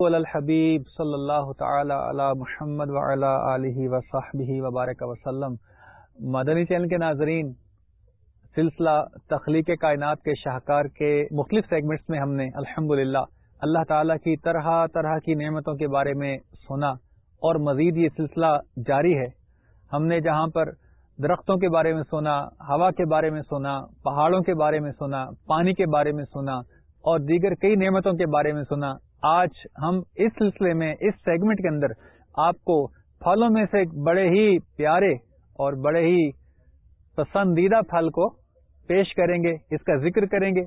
الحبیب صلی اللہ تعالی علی محمد علیہ وصحبہ وبارک وسلم. مدنی چینل کے ناظرین، سلسلہ تخلیق کائنات کے شاہکار کے مختلف سیگمنٹس میں ہم نے الحمد اللہ تعالی کی طرح طرح کی نعمتوں کے بارے میں سنا اور مزید یہ سلسلہ جاری ہے۔ ہم نے جہاں پر درختوں کے بارے میں سنا، ہوا کے بارے میں سنا، پہاڑوں کے بارے میں سنا، پانی کے بارے میں سنا اور دیگر کئی نعمتوں کے بارے میں سنا آج ہم اس سلسلے میں، اس سیگمنٹ کے اندر آپ کو پھلوں میں سے بڑے ہی پیارے اور بڑے ہی پسندیدہ پھل کو پیش کریں گے، اس کا ذکر کریں گے۔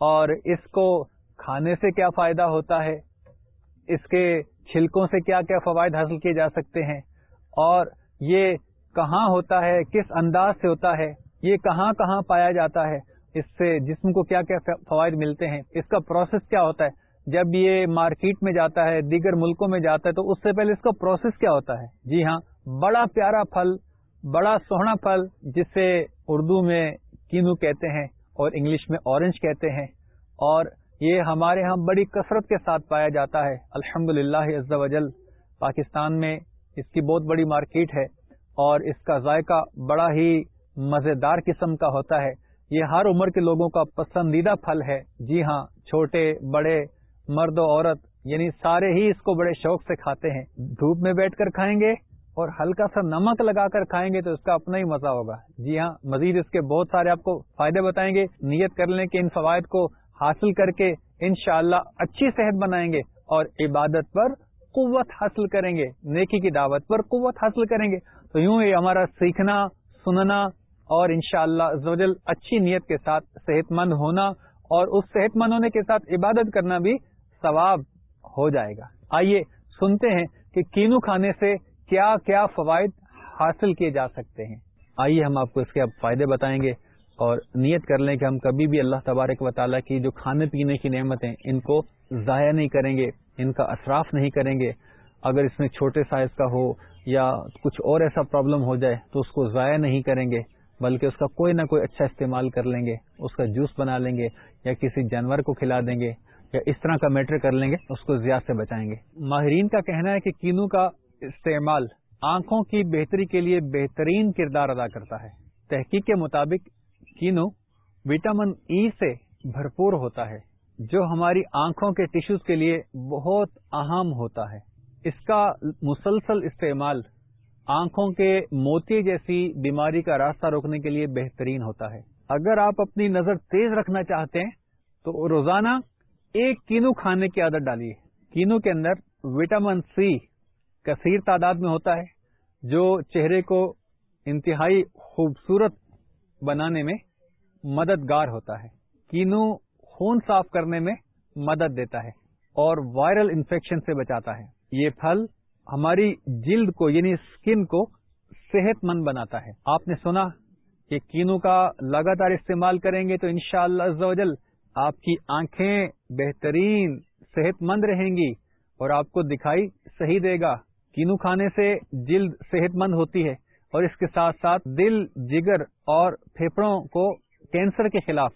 اور اس کو کھانے سے کیا فائدہ ہوتا ہے؟ اس کے چھلکوں سے کیا کیا فوائد حاصل کیے جا سکتے ہیں؟ اور یہ کہاں ہوتا ہے؟ کس انداز سے ہوتا ہے؟ یہ کہاں کہاں پایا جاتا ہے؟ اس سے جسم کو کیا کیا فوائد ملتے ہیں؟ اس کا پروسیس کیا ہوتا ہے؟ جب یہ مارکیٹ میں جاتا ہے، دیگر ملکوں میں جاتا ہے، تو اس سے پہلے اس کا پروسیس کیا ہوتا ہے؟ جی ہاں بڑا پیارا پھل، بڑا سوہنا پھل، جسے اردو میں کینو کہتے ہیں اور انگلش میں اورنج کہتے ہیں۔ اور یہ ہمارے ہاں بڑی کثرت کے ساتھ پایا جاتا ہے۔ الحمد للہ وجل پاکستان میں اس کی بہت بڑی مارکیٹ ہے اور اس کا ذائقہ بڑا ہی مزیدار قسم کا ہوتا ہے۔ یہ ہر عمر کے لوگوں کا پسندیدہ پھل ہے۔ جی ہاں چھوٹے، بڑے مرد و عورت یعنی سارے ہی اس کو بڑے شوق سے کھاتے ہیں۔ دھوپ میں بیٹھ کر کھائیں گے اور ہلکا سا نمک لگا کر کھائیں گے تو اس کا اپنا ہی مزہ ہوگا۔ جی ہاں مزید اس کے بہت سارے آپ کو فائدے بتائیں گے۔ نیت کر لیں کہ ان فوائد کو حاصل کر کے انشاءاللہ اچھی صحت بنائیں گے اور عبادت پر قوت حاصل کریں گے۔ نیکی کی دعوت پر قوت حاصل کریں گے۔ تو یوں یہ ہمارا سیکھنا، سننا اور انشاءاللہ شاء اچھی نیت کے ساتھ صحت مند ہونا اور اس صحت مند ہونے کے ساتھ عبادت کرنا بھی ثواب ہو جائے گا۔ آئیے سنتے ہیں کہ کینو کھانے سے کیا کیا فوائد حاصل کیے جا سکتے ہیں۔ آئیے ہم آپ کو اس کے اب فائدے بتائیں گے اور نیت کر لیں کہ ہم کبھی بھی اللہ تبارک و تعالیٰ کی جو کھانے پینے کی نعمتیں ان کو ضائع نہیں کریں گے، ان کا اثراف نہیں کریں گے۔ اگر اس میں چھوٹے سائز کا ہو یا کچھ اور ایسا پرابلم ہو جائے تو اس کو ضائع نہیں کریں گے، بلکہ اس کا کوئی نہ کوئی اچھا استعمال کر لیں گے، اس کا جوس بنا لیں گے یا کسی جانور کو کھلا دیں گے۔ یا اس طرح کا میٹر کر لیں گے، اس کو زیادہ سے بچائیں گے۔ ماہرین کا کہنا ہے کہ کینو کا استعمال آنکھوں کی بہتری کے لیے بہترین کردار ادا کرتا ہے۔ تحقیق کے مطابق، کینو وٹامن ای سے بھرپور ہوتا ہے، جو ہماری آنکھوں کے ٹیشوز کے لیے بہت اہم ہوتا ہے۔ اس کا مسلسل استعمال آنکھوں کے موتی جیسی بیماری کا راستہ روکنے کے لیے بہترین ہوتا ہے۔ اگر آپ اپنی نظر تیز رکھنا چاہتے ہیں، تو روزانہ ایک کینو کھانے کی عادت ڈالیے کینو کے اندر وٹامن سی کثیر تعداد میں ہوتا ہے، جو چہرے کو انتہائی خوبصورت بنانے میں مددگار ہوتا ہے۔ کینو خون صاف کرنے میں مدد دیتا ہے اور وائرل انفیکشن سے بچاتا ہے۔ یہ پھل ہماری جلد کو یعنی اسکن کو صحت مند بناتا ہے۔ آپ نے سنا کہ کینو کا لگاتار استعمال کریں گے تو انشاءاللہ شاء اللہ آپ کی آنکھیں بہترین صحت مند رہیں گی اور آپ کو دکھائی صحیح دے گا۔ کینو کھانے سے جلد صحت مند ہوتی ہے اور اس کے ساتھ ساتھ دل، جگر اور پھیپڑوں کو کینسر کے خلاف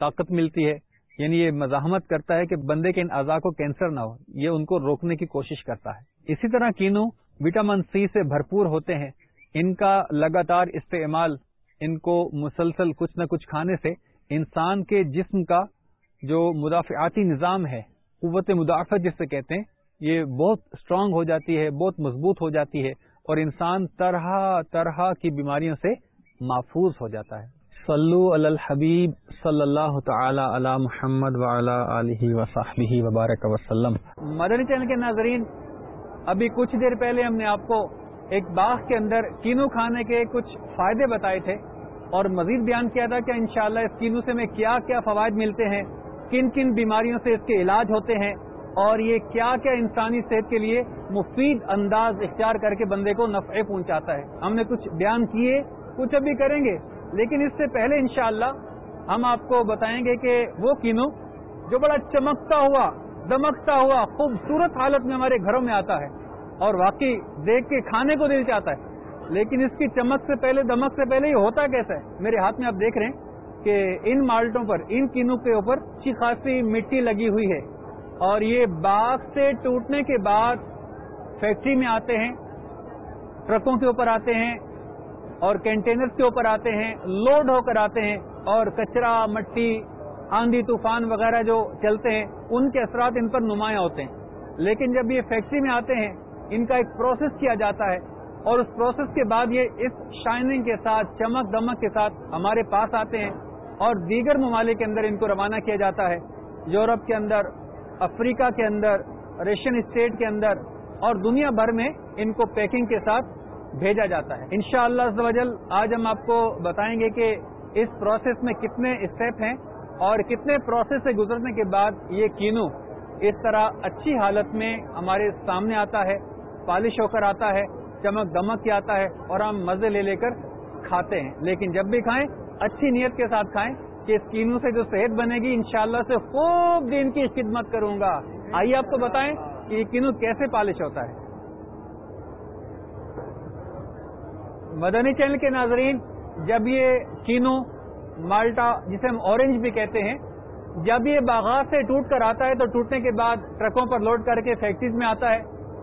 طاقت ملتی ہے۔ یعنی یہ مزاحمت کرتا ہے کہ بندے کے ان اعضاء کو کینسر نہ ہو۔ یہ ان کو روکنے کی کوشش کرتا ہے۔ اسی طرح کینو وٹامن سی سے بھرپور ہوتے ہیں۔ ان کا لگاتار استعمال، ان کو مسلسل کچھ نہ کچھ کھانے سے انسان کے جسم کا جو مدافعاتی نظام ہے، قوت مدافعت جس سے کہتے ہیں، یہ بہت اسٹرانگ ہو جاتی ہے، بہت مضبوط ہو جاتی ہے اور انسان طرح طرح کی بیماریوں سے محفوظ ہو جاتا ہے۔ صلو علی الحبیب صلی اللہ تعالی علی محمد علیہ وصحبہ وبارک وسلم۔ مدنی چینل کے ناظرین، ابھی کچھ دیر پہلے ہم نے آپ کو ایک باغ کے اندر کینو کھانے کے کچھ فائدے بتائے تھے۔ اور مزید بیان کیا تھا کہ انشاءاللہ اس کینو سے میں کیا کیا فوائد ملتے ہیں، کن کن بیماریوں سے اس کے علاج ہوتے ہیں، اور یہ کیا کیا انسانی صحت کے لیے مفید انداز اختیار کر کے بندے کو نفع پہنچاتا ہے۔ ہم نے کچھ بیان کیے، کچھ ابھی کریں گے، لیکن اس سے پہلے انشاءاللہ ہم آپ کو بتائیں گے کہ وہ کینو جو بڑا چمکتا ہوا، دمکتا ہوا، خوبصورت حالت میں ہمارے گھروں میں آتا ہے اور واقعی دیکھ کے کھانے کو دل چاہتا ہے۔ لیکن اس کی چمک سے پہلے، دمک سے پہلے یہ ہوتا کیسا ہے؟ میرے ہاتھ میں آپ دیکھ رہے ہیں کہ ان مالٹوں پر، ان کینوں کے اوپر اچھی خاصی مٹی لگی ہوئی ہے۔ اور یہ باغ سے ٹوٹنے کے بعد فیکٹری میں آتے ہیں، ٹرکوں کے اوپر آتے ہیں اور کنٹینر کے اوپر آتے ہیں، لوڈ ہو کر آتے ہیں اور کچرا، مٹی، آندھی، طوفان وغیرہ جو چلتے ہیں، ان کے اثرات ان پر نمایاں ہوتے ہیں۔ لیکن جب یہ فیکٹری میں آتے ہیں، ان کا ایک پروسیس کیا جاتا ہے اور اس پروسیس کے بعد یہ اس شائننگ کے ساتھ، چمک دمک کے ساتھ ہمارے پاس آتے ہیں اور دیگر ممالک کے اندر ان کو روانہ کیا جاتا ہے۔ یورپ کے اندر، افریقہ کے اندر ریشن اسٹیٹ کے اندر اور دنیا بھر میں ان کو پیکنگ کے ساتھ بھیجا جاتا ہے۔ انشاءاللہ شاء اللہ آج ہم آپ کو بتائیں گے کہ اس پروسیس میں کتنے اسٹیپ ہیں اور کتنے پروسیس سے گزرنے کے بعد یہ کینو اس طرح اچھی حالت میں ہمارے سامنے آتا ہے، پالش ہو کر آتا ہے۔ چمک دمک کے آتا ہے اور ہم مزے لے لے کر کھاتے ہیں۔ لیکن جب بھی کھائیں، اچھی نیت کے ساتھ کھائیں کہ اس کینو سے جو صحت بنے گی، انشاءاللہ سے خوب دن کی خدمت کروں گا۔ آئیے آپ کو بتائیں کہ یہ کینو کیسے پالش ہوتا ہے۔ مدنی چینل کے ناظرین، جب یہ کینو مالٹا، جسے ہم اورنج بھی کہتے ہیں، جب یہ باغات سے ٹوٹ کر آتا ہے تو ٹوٹنے کے بعد ٹرکوں پر لوڈ کر کے فیکٹریز میں آتا ہے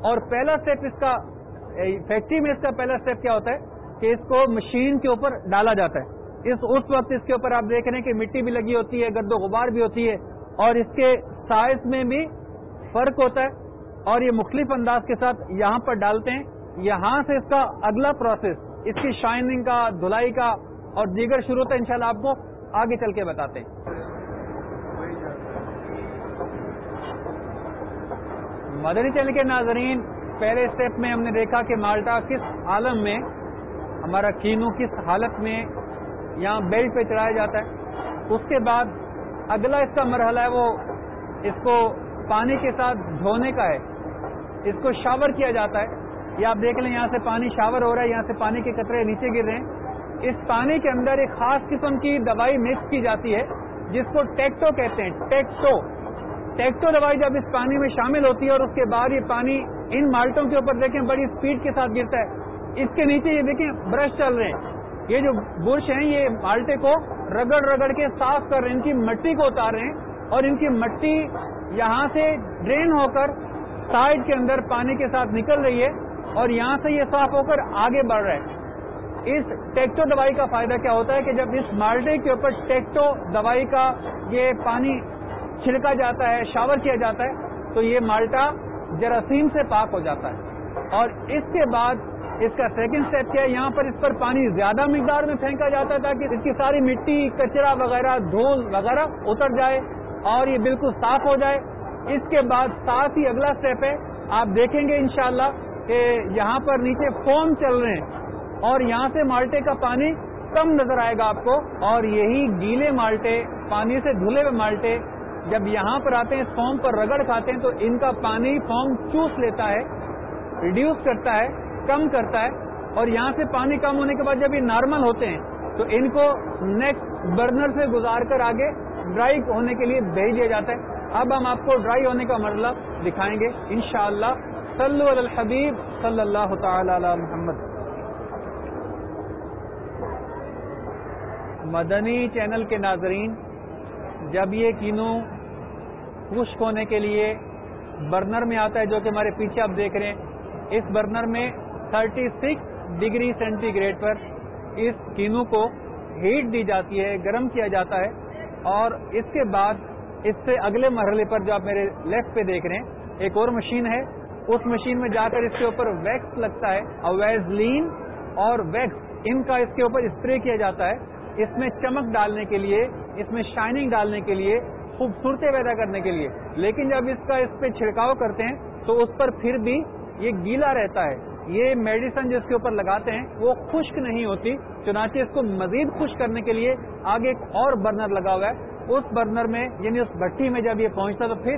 اور پہلا اسٹیپ اس کا فیکٹری میں اس کا پہلا اسٹیپ کیا ہوتا ہے کہ اس کو مشین کے اوپر ڈالا جاتا ہے۔ اس اس وقت اس کے اوپر آپ دیکھ رہے ہیں کہ مٹی بھی لگی ہوتی ہے، گرد و غبار بھی ہوتی ہے اور اس کے سائز میں بھی فرق ہوتا ہے اور یہ مختلف انداز کے ساتھ یہاں پر ڈالتے ہیں۔ یہاں سے اس کا اگلا پروسیس اس کی شائننگ کا، دھلائی کا اور دیگر شروع تو انشاءاللہ آپ کو آگے چل کے بتاتے ہیں۔ مدنی چینل کے ناظرین پہلے اسٹیپ میں ہم نے دیکھا کہ مالٹا کس عالم میں، ہمارا کینو کس حالت میں یہاں بیلٹ پہ چڑھایا جاتا ہے۔ اس کے بعد اگلا اس کا مرحلہ ہے، وہ اس کو پانی کے ساتھ دھونے کا ہے۔ اس کو شاور کیا جاتا ہے۔ یہ آپ دیکھ لیں، یہاں سے پانی شاور ہو رہا ہے، یہاں سے پانی کے قطرے نیچے گر رہے ہیں۔ اس پانی کے اندر ایک خاص قسم کی دوائی مکس کی جاتی ہے، جس کو ٹیکٹو کہتے ہیں۔ ٹیکٹو۔ ٹیکٹو دوائی جب اس پانی میں شامل ہوتی ہے اور اس کے بعد یہ پانی ان مالٹوں کے اوپر دیکھیں بڑی اسپیڈ کے ساتھ گرتا ہے۔ اس کے نیچے یہ دیکھیں برش چل رہے ہیں۔ یہ جو برش ہیں، یہ مالٹے کو رگڑ رگڑ کے صاف کر رہے ہیں۔ ان کی مٹی کو اتار رہے ہیں اور ان کی مٹی یہاں سے ڈرین ہو کر سائڈ کے اندر پانی کے ساتھ نکل رہی ہے اور یہاں سے یہ صاف ہو کر آگے بڑھ رہا ہے۔ اس ٹیکٹو دوائی کا فائدہ کیا ہوتا ہے کہ جب اس مالٹے کے اوپر ٹیکٹو دوائی کا یہ پانی چھڑکا جاتا ہے، شاور کیا جاتا ہے، تو یہ مالٹا جراثیم سے پاک ہو جاتا ہے۔ اور اس کے بعد اس کا سیکنڈ اسٹیپ کیا ہے، یہاں پر اس پر پانی زیادہ مقدار میں پھینکا جاتا ہے تاکہ اس کی ساری مٹی، کچرا وغیرہ، دھول وغیرہ اتر جائے اور یہ بالکل صاف ہو جائے۔ اس کے بعد ساتھ ہی اگلا اسٹیپ ہے، آپ دیکھیں گے انشاءاللہ کہ یہاں پر نیچے فوم چل رہے ہیں اور یہاں سے مالٹے کا پانی کم نظر آئے گا آپ کو۔ اور یہی گیلے مالٹے، پانی سے دھلے ہوئے مالٹے جب یہاں پر آتے ہیں، فوم پر رگڑ کھاتے ہیں، تو ان کا پانی فوم چوس لیتا ہے ریڈیوس کرتا ہے، کم کرتا ہے، اور یہاں سے پانی کم ہونے کے بعد جب یہ نارمل ہوتے ہیں، تو ان کو نیکسٹ برنر سے گزار کر آگے ڈرائی ہونے کے لیے بھیج دیا جاتا ہے۔ اب ہم آپ کو ڈرائی ہونے کا مرحلہ دکھائیں گے۔ انشاءاللہ شاء اللہ الحبیب صلی اللہ تعالی علی محمد۔ مدنی چینل کے ناظرین جب یہ کینو خشک ہونے کے لیے برنر میں آتا ہے، جو کہ ہمارے پیچھے آپ دیکھ رہے ہیں، اس برنر میں thirty six degree centigrade پر اس کینو کو ہیٹ دی جاتی ہے، گرم کیا جاتا ہے اور اس کے بعد اس سے اگلے مرحلے پر جو آپ میرے لیفٹ پہ دیکھ رہے ہیں، ایک اور مشین ہے۔ اس مشین میں جا کر اس کے اوپر ویکس لگتا ہے، اویزلین اور ویکس، ان کا اس کے اوپر اسپرے کیا جاتا ہے۔ اس میں چمک ڈالنے کے لیے، اس میں شائننگ ڈالنے کے لیے، خوبصورتی پیدا کرنے کے لیے۔ لیکن جب اس کا اس پہ چھڑکاؤ کرتے ہیں، تو اس پر پھر بھی یہ گیلا رہتا ہے۔ یہ میڈیسن جو اس کے اوپر لگاتے ہیں، وہ خشک نہیں ہوتی۔ چنانچہ اس کو مزید خشک کرنے کے لیے آگے ایک اور برنر لگا ہوا ہے۔ اس برنر میں یعنی اس بھٹی میں جب یہ پہنچتا تو پھر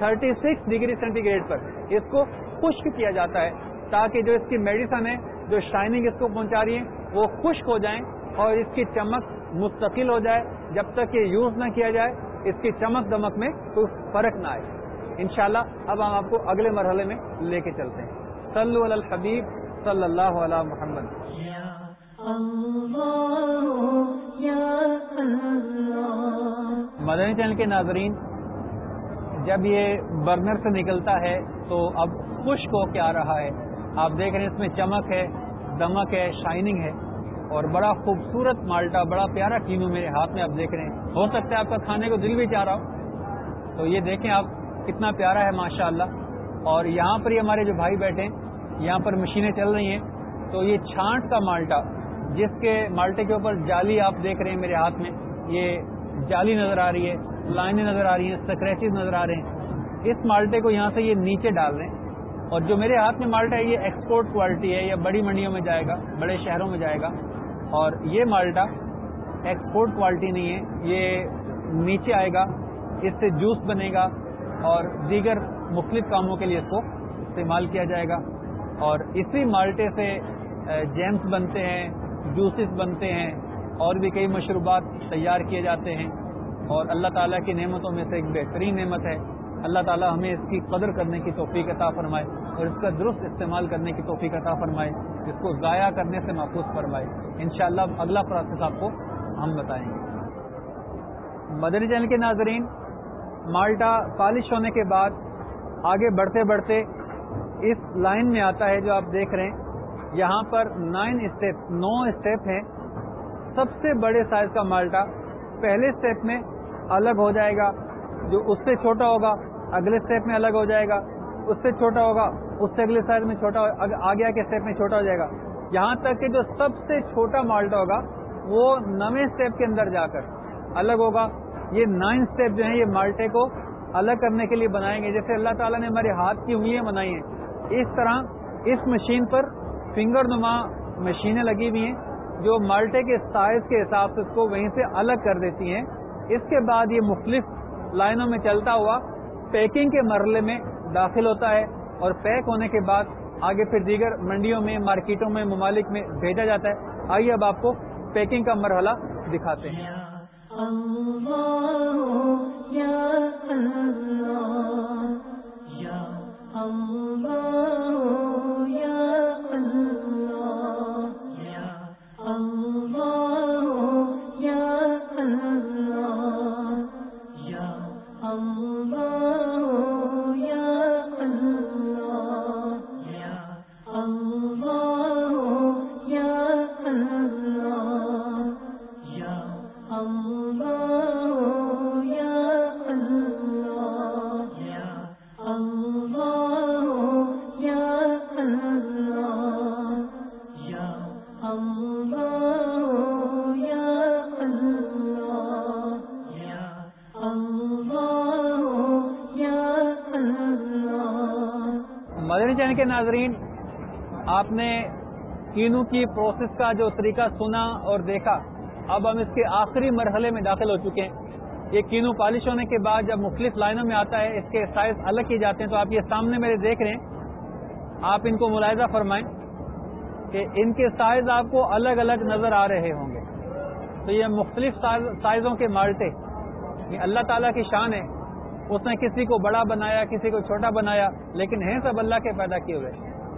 36 ڈگری سینٹی گریڈ پر اس کو خشک کیا جاتا ہے، تاکہ جو اس کی میڈیسن ہے، جو شائننگ اس کو پہنچا رہی ہے، وہ خشک ہو جائیں۔ اور اس کی چمک مستقل ہو جائے جب تک یہ یوز نہ کیا جائے اس کی چمک دمک میں کوئی فرق نہ آئے۔ انشاءاللہ اب ہم آپ کو اگلے مرحلے میں لے کے چلتے ہیں۔ صلو علی الحبیب صلی اللہ علیہ محمد۔ مدنی چینل کے ناظرین جب یہ برنر سے نکلتا ہے تو اب خشک ہو کے آ رہا ہے۔ آپ دیکھ رہے ہیں اس میں چمک ہے دمک ہے شائننگ ہے۔ اور بڑا خوبصورت مالٹا، بڑا پیارا کینو میرے ہاتھ میں آپ دیکھ رہے ہیں۔ ہو سکتا ہے آپ کا کھانے کو دل بھی چاہ رہا ہو۔ تو یہ دیکھیں آپ کتنا پیارا ہے ماشاء اللہ اور یہاں پر یہ ہمارے جو بھائی بیٹھے ہیں، یہاں پر مشینیں چل رہی ہیں۔ تو یہ چھانٹ کا مالٹا، جس کے مالٹے کے اوپر جالی آپ دیکھ رہے ہیں میرے ہاتھ میں، یہ جالی نظر آ رہی ہے، لائنیں نظر آ رہی ہیں سکریچز نظر آ رہے ہیں۔ اس مالٹے کو یہاں سے یہ نیچے ڈال رہے ہیں۔ اور جو میرے ہاتھ میں مالٹا ہے، یہ ایکسپورٹ کوالٹی ہے یا بڑی منڈیوں میں جائے گا، بڑے شہروں میں جائے گا۔ اور یہ مالٹا ایکسپورٹ کوالٹی نہیں ہے، یہ نیچے آئے گا، اس سے جوس بنے گا اور دیگر مختلف کاموں کے لیے اس کو استعمال کیا جائے گا۔ اور اسی مالٹے سے جیمس بنتے ہیں جوسز بنتے ہیں، اور بھی کئی مشروبات تیار کیے جاتے ہیں۔ اور اللہ تعالیٰ کی نعمتوں میں سے ایک بہترین نعمت ہے۔ اللہ تعالیٰ ہمیں اس کی قدر کرنے کی توفیق عطا فرمائے اور اس کا درست استعمال کرنے کی توفیق عطا فرمائے، اس کو ضائع کرنے سے محفوظ فرمائے۔ انشاءاللہ اگلا پروسیس آپ کو ہم بتائیں گے۔ مدنی چینل کے ناظرین، مالٹا پالش ہونے کے بعد آگے بڑھتے بڑھتے اس لائن میں آتا ہے جو آپ دیکھ رہے ہیں۔ یہاں پر نائن اسٹیپ، نو اسٹیپ ہیں سب سے بڑے سائز کا مالٹا پہلے اسٹیپ میں الگ ہو جائے گا، جو اس سے چھوٹا ہوگا۔ اگلے اسٹیپ میں الگ ہو جائے گا، اس سے چھوٹا ہوگا، اس سے اگلے سائز میں چھوٹا آگے کے اسٹیپ میں چھوٹا ہو جائے گا۔ یہاں تک کہ جو سب سے چھوٹا مالٹا ہوگا، وہ نویں اسٹیپ کے اندر جا کر الگ ہوگا۔ یہ نائن اسٹیپ جو ہیں، یہ مالٹے کو الگ کرنے کے لیے بنائیں گے۔ جیسے اللہ تعالیٰ نے ہمارے ہاتھ کی انگلیاں بنائی ہیں۔ اس طرح اس مشین پر فنگر نما مشینیں لگی ہوئی ہیں، جو مالٹے کے سائز کے حساب سے اس کو وہیں سے الگ کر دیتی ہیں۔ اس کے بعد یہ مختلف لائنوں میں چلتا ہوا پیکنگ کے مرحلے میں داخل ہوتا ہے اور پیک ہونے کے بعد آگے پھر دیگر منڈیوں میں، مارکیٹوں میں، ممالک میں بھیجا جاتا ہے۔ آئیے اب آپ کو پیکنگ کا مرحلہ دکھاتے ہیں۔ کے ناظرین، آپ نے کینو کی پروسیس کا جو طریقہ سنا اور دیکھا، اب ہم اس کے آخری مرحلے میں داخل ہو چکے ہیں۔ یہ کینو پالش ہونے کے بعد جب مختلف لائنوں میں آتا ہے، اس کے سائز الگ کیے جاتے ہیں۔ تو آپ یہ سامنے میرے دیکھ رہے ہیں۔ آپ ان کو ملاحظہ فرمائیں کہ ان کے سائز آپ کو الگ الگ نظر آ رہے ہوں گے۔ تو یہ مختلف سائزوں کے مالٹے، یہ اللہ تعالیٰ کی شان ہے۔ اس نے کسی کو بڑا بنایا، کسی کو چھوٹا بنایا، لیکن ہیں سب اللہ کے پیدا کیے ہوئے۔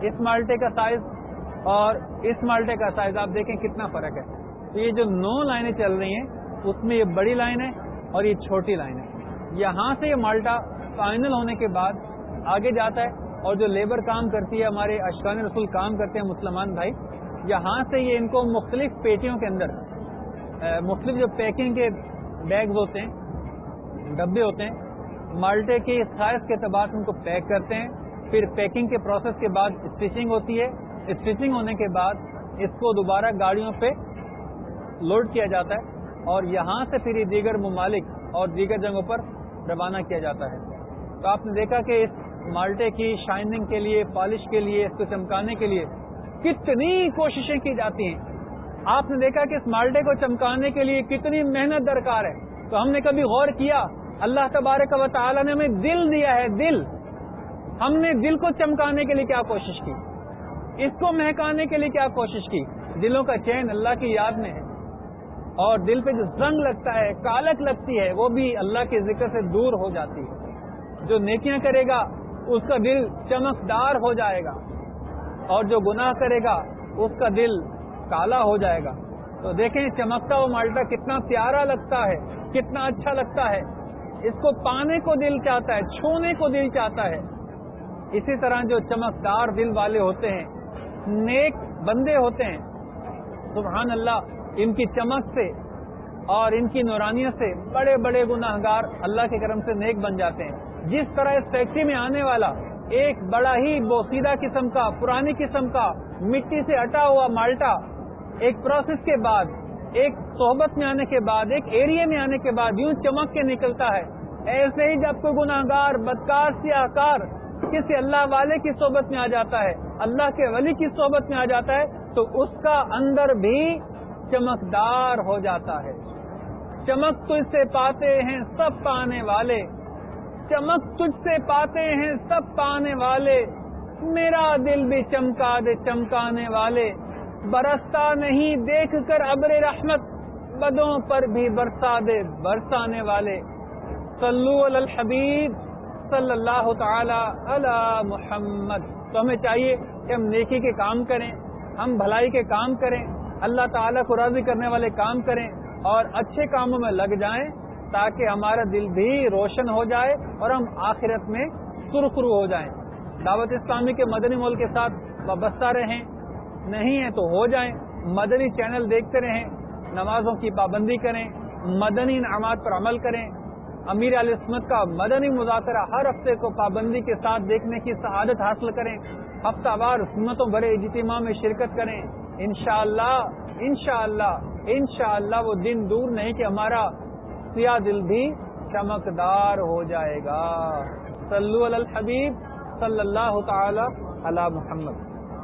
اس مالٹے کا سائز اور اس مالٹے کا سائز آپ دیکھیں کتنا فرق ہے۔ تو یہ جو نو لائنیں چل رہی ہیں، اس میں یہ بڑی لائن ہے اور یہ چھوٹی لائن ہے۔ یہاں سے یہ مالٹا فائنل ہونے کے بعد آگے جاتا ہے اور جو لیبر کام کرتی ہے، ہمارے اشکان رسول کام کرتے ہیں مسلمان بھائی، یہاں سے یہ ان کو مختلف پیٹیوں کے اندر مختلف جو پیکنگ کے بیگز ہوتے ہیں، ڈبے ہوتے ہیں مالٹے کے سائز کے اعتبار سے ان کو پیک کرتے ہیں۔ پھر پیکنگ کے پروسیس کے بعد اسٹیچنگ ہوتی ہے۔ اسٹیچنگ ہونے کے بعد اس کو دوبارہ گاڑیوں پہ لوڈ کیا جاتا ہے اور یہاں سے پھر دیگر ممالک اور دیگر جگہوں پر روانہ کیا جاتا ہے۔ تو آپ نے دیکھا کہ اس مالٹے کی شائننگ کے لیے، پالش کے لیے، اس کو چمکانے کے لیے کتنی کوششیں کی جاتی ہیں۔ آپ نے دیکھا کہ اس مالٹے کو چمکانے کے لیے کتنی محنت درکار ہے۔ تو ہم نے کبھی غور کیا اللہ تبارک و تعالی نے ہمیں دل دیا ہے، دل۔ ہم نے دل کو چمکانے کے لیے کیا کوشش کی؟ اس کو مہکانے کے لیے کیا کوشش کی؟ دلوں کا چین اللہ کی یاد میں ہے۔ اور دل پہ جو زنگ لگتا ہے، کالک لگتی ہے، وہ بھی اللہ کے ذکر سے دور ہو جاتی ہے۔ جو نیکیاں کرے گا، اس کا دل چمکدار ہو جائے گا۔ اور جو گناہ کرے گا، اس کا دل کالا ہو جائے گا۔ تو دیکھیں، چمکتا وہ مالٹا کتنا پیارا لگتا ہے، کتنا اچھا لگتا ہے۔ اس کو پانے کو دل چاہتا ہے، چھونے کو دل چاہتا ہے۔ اسی طرح جو چمکدار دل والے ہوتے ہیں، نیک بندے ہوتے ہیں، سبحان اللہ، ان کی چمک سے اور ان کی نورانیت سے بڑے بڑے گناہ گار اللہ کے کرم سے نیک بن جاتے ہیں۔ جس طرح اس فیکٹری میں آنے والا ایک بڑا ہی بوسیدہ قسم کا، پرانی قسم کا مٹی سے اٹا ہوا مالٹا، ایک پروسیس کے بعد، ایک صحبت میں آنے کے بعد، ایک ایریا میں آنے کے بعد یوں چمک کے نکلتا ہے۔ ایسے ہی جب کوئی گناہ گار بدکار، سیاہکار کسی اللہ والے کی صحبت میں آ جاتا ہے، اللہ کے ولی کی صحبت میں آ جاتا ہے، تو اس کا اندر بھی چمکدار ہو جاتا ہے۔ چمک تجھ سے پاتے ہیں سب پانے والے۔ چمک تجھ سے پاتے ہیں سب پانے والے۔ میرا دل بھی چمکا دے چمکانے والے۔ برستا نہیں دیکھ کر ابر رحمت، بدوں پر بھی برسا دے برسانے والے۔ صلو علی الحبیب صلی اللہ تعالی علی محمد۔ تو ہمیں چاہیے کہ ہم نیکی کے کام کریں، ہم بھلائی کے کام کریں، اللہ تعالیٰ کو راضی کرنے والے کام کریں اور اچھے کاموں میں لگ جائیں تاکہ ہمارا دل بھی روشن ہو جائے اور ہم آخرت میں سرخرو ہو جائیں۔ دعوت اسلامی کے مدنی مول کے ساتھ وابستہ رہیں، نہیں ہے تو ہو جائیں۔ مدنی چینل دیکھتے رہیں، نمازوں کی پابندی کریں، مدنی انعامات پر عمل کریں۔ امیر علیہ اسمت کا مدنی مذاکرہ ہر ہفتے کو پابندی کے ساتھ دیکھنے کی سعادت حاصل کریں۔ ہفتہ وار سنتوں بڑے اجتماع میں شرکت کریں۔ انشاءاللہ انشاءاللہ انشاءاللہ وہ دن دور نہیں کہ ہمارا سیاہ دل بھی چمکدار ہو جائے گا۔ صلو علی الحبیب، صلی اللہ تعالی علی محمد۔